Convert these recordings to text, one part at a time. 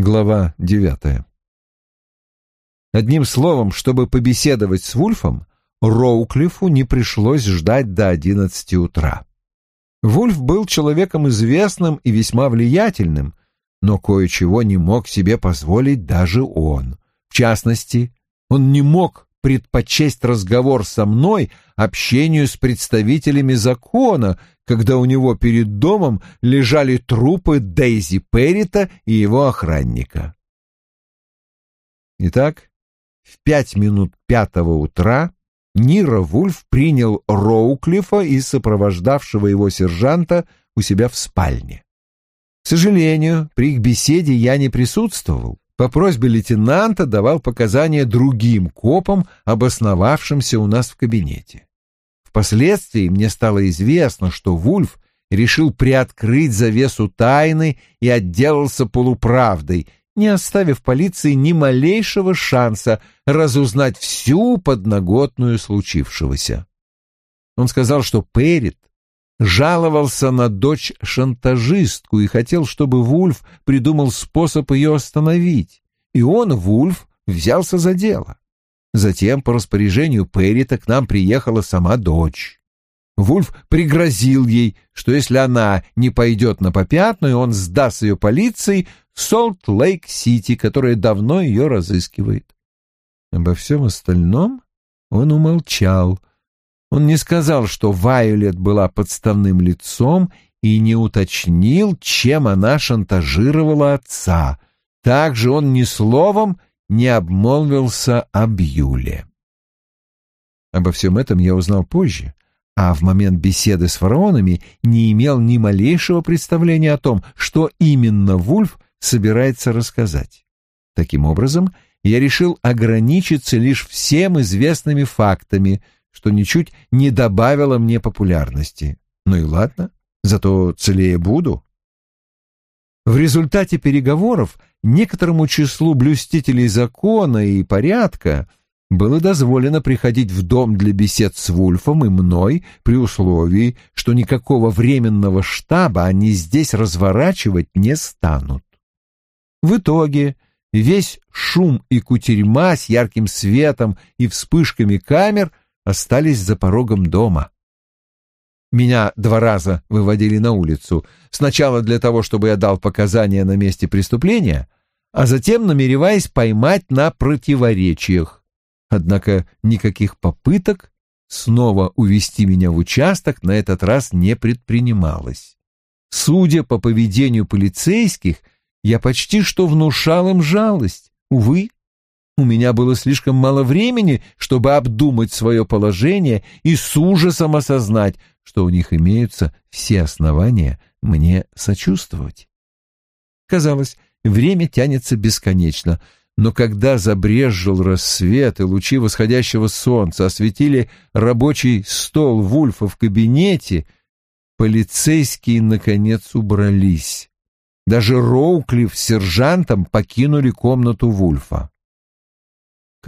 Глава девятая. Одним словом, чтобы побеседовать с Вульфом, Роуклифу не пришлось ждать до одиннадцати утра. Вульф был человеком известным и весьма влиятельным, но кое-чего не мог себе позволить даже он. В частности, он не мог предпочесть разговор со мной общению с представителями закона, когда у него перед домом лежали трупы Дейзи Перрита и его охранника. Итак, в пять минут пятого утра Нира Вульф принял Роуклифа и сопровождавшего его сержанта у себя в спальне. К сожалению, при их беседе я не присутствовал. По просьбе лейтенанта давал показания другим копам, обосновавшимся у нас в кабинете. Впоследствии мне стало известно, что Вульф решил приоткрыть завесу тайны и отделался полуправдой, не оставив полиции ни малейшего шанса разузнать всю подноготную случившегося. Он сказал, что Перрит жаловался на дочь-шантажистку и хотел, чтобы Вульф придумал способ ее остановить, и он, Вульф, взялся за дело. Затем по распоряжению Перрита к нам приехала сама дочь. Вульф пригрозил ей, что если она не пойдет на попятную, он сдаст ее полиции Солт-Лейк-Сити, которая давно ее разыскивает. Обо всем остальном он умолчал. Он не сказал, что Вайолет была подставным лицом и не уточнил, чем она шантажировала отца. Также он ни словом не обмолвился об Юле. Обо всем этом я узнал позже, а в момент беседы с фараонами не имел ни малейшего представления о том, что именно Вульф собирается рассказать. Таким образом, я решил ограничиться лишь всем известными фактами, что ничуть не добавило мне популярности. Ну и ладно, зато целее буду. В результате переговоров некоторому числу блюстителей закона и порядка было дозволено приходить в дом для бесед с Вульфом и мной при условии, что никакого временного штаба они здесь разворачивать не станут. В итоге весь шум и кутерьма с ярким светом и вспышками камер остались за порогом дома. Меня два раза выводили на улицу. Сначала для того, чтобы я дал показания на месте преступления, а затем намереваясь поймать на противоречиях. Однако никаких попыток снова увести меня в участок на этот раз не предпринималось. Судя по поведению полицейских, я почти что внушал им жалость. Увы, у меня было слишком мало времени, чтобы обдумать свое положение и с ужасом осознать, что у них имеются все основания мне сочувствовать. Казалось, время тянется бесконечно, но когда забрезжил рассвет и лучи восходящего солнца осветили рабочий стол Вульфа в кабинете, полицейские, наконец, убрались. Даже Роуклифф с сержантом покинули комнату Вульфа.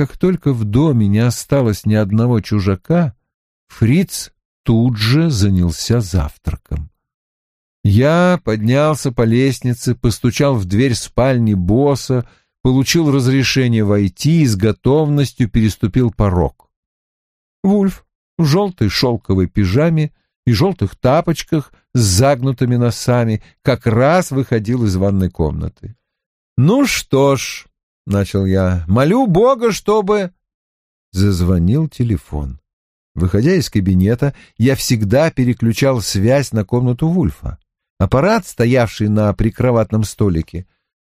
Как только в доме не осталось ни одного чужака, Фриц тут же занялся завтраком. Я поднялся по лестнице, постучал в дверь спальни босса, получил разрешение войти и с готовностью переступил порог. Вульф в желтой шелковой пижаме и желтых тапочках с загнутыми носами как раз выходил из ванной комнаты. «Ну что ж», — начал я, — «молю Бога, чтобы...» Зазвонил телефон. Выходя из кабинета, я всегда переключал связь на комнату Вульфа. Аппарат, стоявший на прикроватном столике,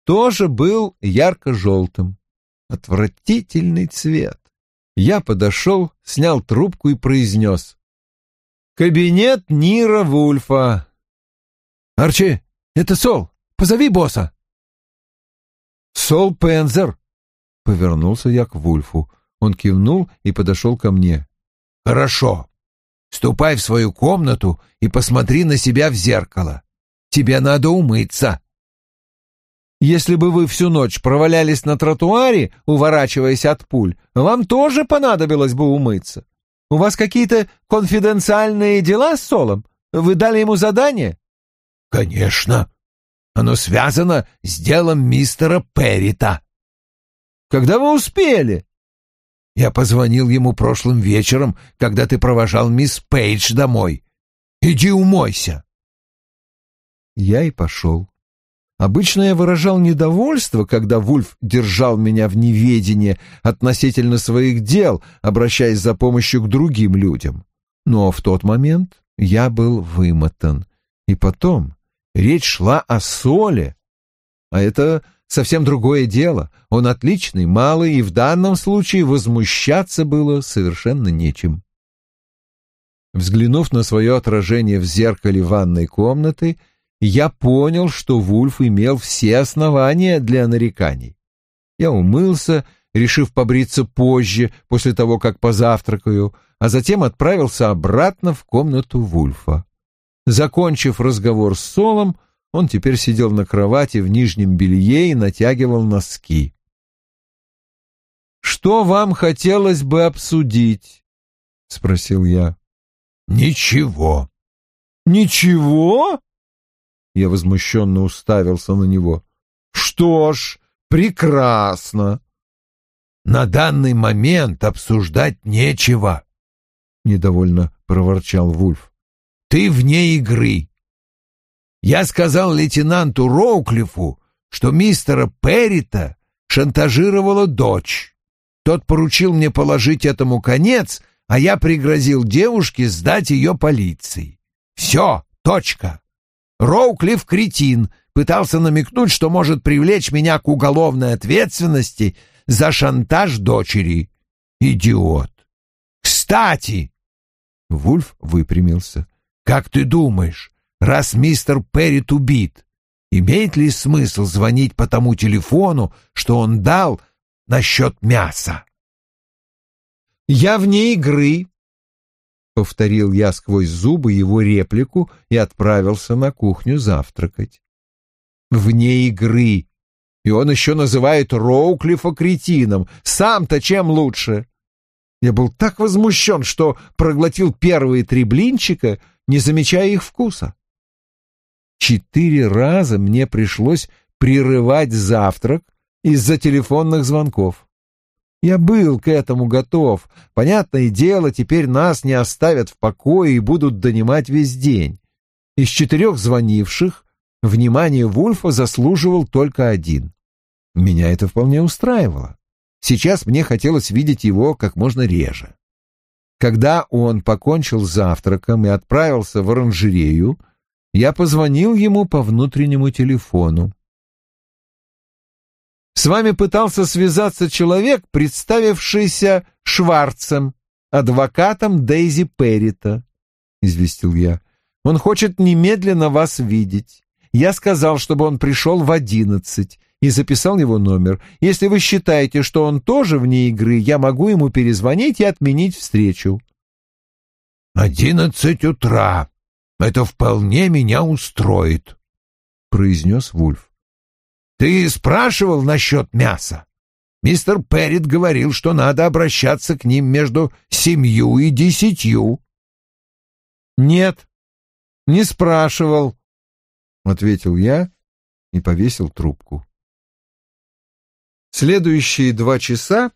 тоже был ярко-желтым. Отвратительный цвет. Я подошел, снял трубку и произнес. «Кабинет Нира Вульфа». «Арчи, это Сол. Позови босса». «Сол Пензер», — повернулся я к Вульфу. Он кивнул и подошел ко мне. Хорошо. Ступай в свою комнату и посмотри на себя в зеркало. Тебе надо умыться. Если бы вы всю ночь провалялись на тротуаре, уворачиваясь от пуль, вам тоже понадобилось бы умыться. У вас какие-то конфиденциальные дела с Солом? Вы дали ему задание? Конечно. Оно связано с делом мистера Перрита. Когда вы успели? Я позвонил ему прошлым вечером, когда ты провожал мисс Пейдж домой. Иди умойся. Я и пошел. Обычно я выражал недовольство, когда Вульф держал меня в неведении относительно своих дел, обращаясь за помощью к другим людям. Но в тот момент я был вымотан. И потом речь шла о соли. А это совсем другое дело. Он отличный, малый, и в данном случае возмущаться было совершенно нечем. Взглянув на свое отражение в зеркале ванной комнаты, я понял, что Вульф имел все основания для нареканий. Я умылся, решив побриться позже, после того, как позавтракаю, а затем отправился обратно в комнату Вульфа. Закончив разговор с Солом, он теперь сидел на кровати в нижнем белье и натягивал носки. «Что вам хотелось бы обсудить?» — спросил я. «Ничего». «Ничего?» Я возмущенно уставился на него. «Что ж, прекрасно!» «На данный момент обсуждать нечего», — недовольно проворчал Вульф. «Ты вне игры. Я сказал лейтенанту Роуклифу, что мистера Перрита шантажировала дочь. Тот поручил мне положить этому конец, а я пригрозил девушке сдать ее полиции. Все, точка. Роуклифф кретин, пытался намекнуть, что может привлечь меня к уголовной ответственности за шантаж дочери. Идиот. Кстати, Вульф выпрямился. Как ты думаешь, раз мистер Перрит убит, имеет ли смысл звонить по тому телефону, что он дал насчет мяса? Я вне игры, Повторил я сквозь зубы его реплику и отправился на кухню завтракать. Вне игры. И он еще называет Роуклифа кретином. Сам-то чем лучше? Я был так возмущен, что проглотил первые три блинчика, не замечая их вкуса. Четыре раза мне пришлось прерывать завтрак из-за телефонных звонков. Я был к этому готов. Понятное дело, теперь нас не оставят в покое и будут донимать весь день. Из четырех звонивших внимание Вульфа заслуживал только один. Меня это вполне устраивало. Сейчас мне хотелось видеть его как можно реже. Когда он покончил завтраком и отправился в оранжерею, я позвонил ему по внутреннему телефону. С вами пытался связаться человек, представившийся Шварцем, адвокатом Дейзи Перрита, — известил я. Он хочет немедленно вас видеть. Я сказал, чтобы он пришел в одиннадцать, и записал его номер. Если вы считаете, что он тоже вне игры, я могу ему перезвонить и отменить встречу. «Одиннадцать утра. Это вполне меня устроит», — произнес Вульф. Ты спрашивал насчет мяса? Мистер Перрит говорил, что надо обращаться к ним между семью и десятью. Нет, не спрашивал, ответил я и повесил трубку. Следующие два часа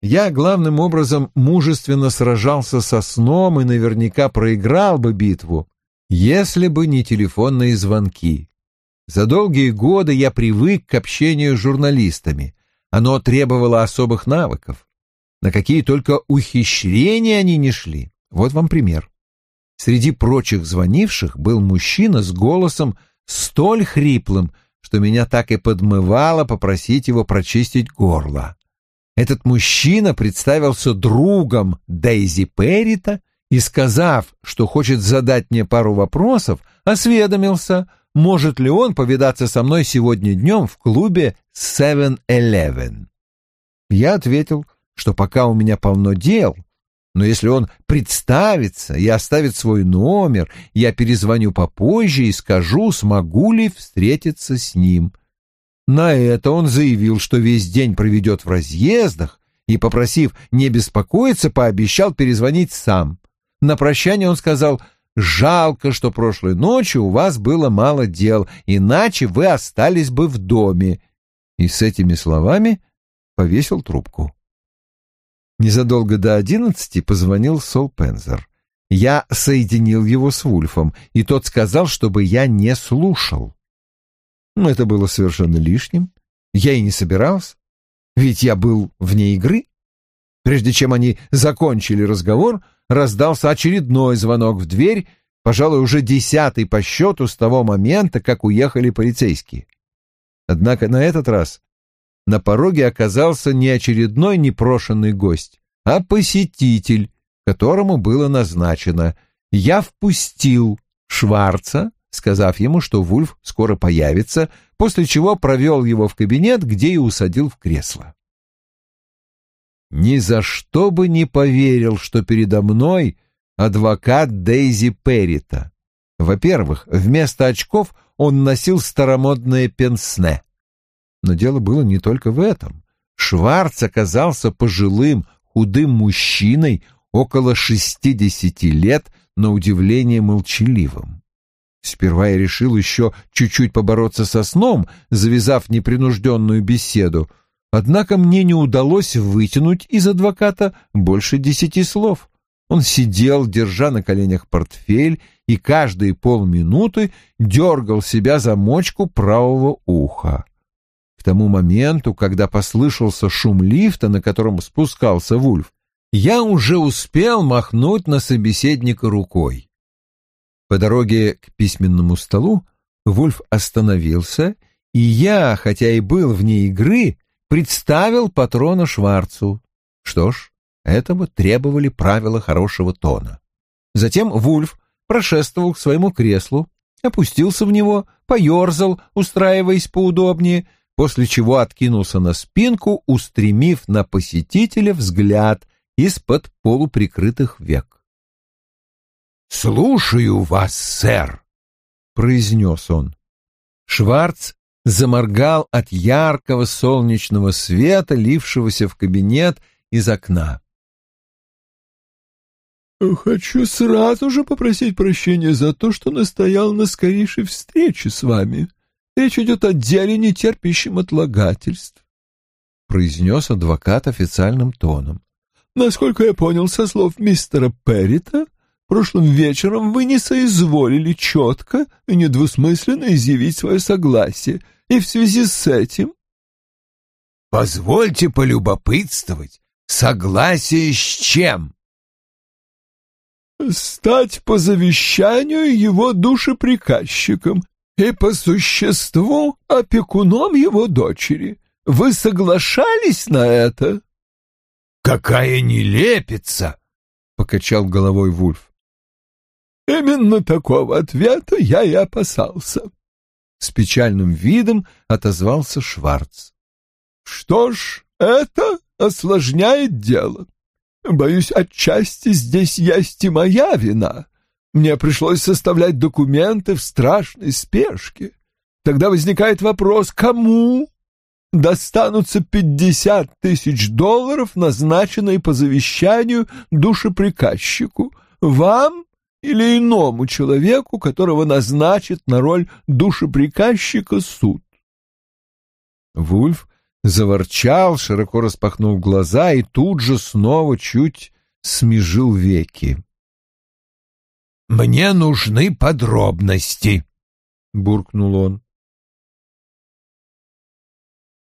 я главным образом мужественно сражался со сном и наверняка проиграл бы битву, если бы не телефонные звонки. За долгие годы я привык к общению с журналистами. Оно требовало особых навыков. На какие только ухищрения они не шли. Вот вам пример. Среди прочих звонивших был мужчина с голосом столь хриплым, что меня так и подмывало попросить его прочистить горло. Этот мужчина представился другом Дейзи Перрита и, сказав, что хочет задать мне пару вопросов, осведомился, может ли он повидаться со мной сегодня днем в клубе Seven Eleven. Я ответил, что пока у меня полно дел, но если он представится и оставит свой номер, я перезвоню попозже и скажу, смогу ли встретиться с ним. На это он заявил, что весь день проведет в разъездах, и, попросив не беспокоиться, пообещал перезвонить сам. На прощание он сказал, жалко, что прошлой ночью у вас было мало дел, иначе вы остались бы в доме». И с этими словами повесил трубку. Незадолго до одиннадцати позвонил Сол Пензер. Я соединил его с Вульфом, и тот сказал, чтобы я не слушал. Но это было совершенно лишним. Я и не собирался, ведь я был вне игры. Прежде чем они закончили разговор, раздался очередной звонок в дверь, пожалуй, уже десятый по счету с того момента, как уехали полицейские. Однако на этот раз на пороге оказался не очередной непрошенный гость, а посетитель, которому было назначено. Я впустил Шварца, сказав ему, что Вульф скоро появится, после чего провел его в кабинет, где и усадил в кресло ни за что бы не поверил, что передо мной адвокат Дейзи Перрита. Во-первых, вместо очков он носил старомодное пенсне. Но дело было не только в этом. Шварц оказался пожилым, худым мужчиной, около шестидесяти лет, на удивление молчаливым. Сперва я решил еще чуть-чуть побороться со сном, завязав непринужденную беседу — Однако мне не удалось вытянуть из адвоката больше десяти слов. Он сидел, держа на коленях портфель, и каждые полминуты дергал себя за мочку правого уха. Тому моменту, когда послышался шум лифта, на котором спускался Вульф, я уже успел махнуть на собеседника рукой. По дороге к письменному столу Вульф остановился, и я, хотя и был вне игры, представил патрона Шварцу. Что ж, этого требовали правила хорошего тона. Затем Вульф прошествовал к своему креслу, опустился в него, поерзал, устраиваясь поудобнее, после чего откинулся на спинку, устремив на посетителя взгляд из-под полуприкрытых век. «Слушаю вас, сэр», — произнес он. Шварц заморгал от яркого солнечного света, лившегося в кабинет из окна. «Хочу сразу же попросить прощения за то, что настоял на скорейшей встрече с вами. Речь идет о деле, не терпящем отлагательств», — произнес адвокат официальным тоном. «Насколько я понял со слов мистера Перрита, Прошлым вечером вы не соизволили четко и недвусмысленно изъявить свое согласие, и в связи с этим... Позвольте полюбопытствовать, согласие с чем? Стать по завещанию его душеприказчиком и по существу опекуном его дочери. Вы соглашались на это? Какая нелепица! — покачал головой Вульф. Именно такого ответа я и опасался. С печальным видом отозвался Шварц. Что ж, это осложняет дело. Боюсь, отчасти здесь есть и моя вина. Мне пришлось составлять документы в страшной спешке. Тогда возникает вопрос, кому достанутся пятьдесят тысяч долларов, назначенные по завещанию душеприказчику? Вам или иному человеку, которого назначит на роль душеприказчика суд. Вульф заворчал, широко распахнул глаза и тут же снова чуть смежил веки. «Мне нужны подробности», — буркнул он.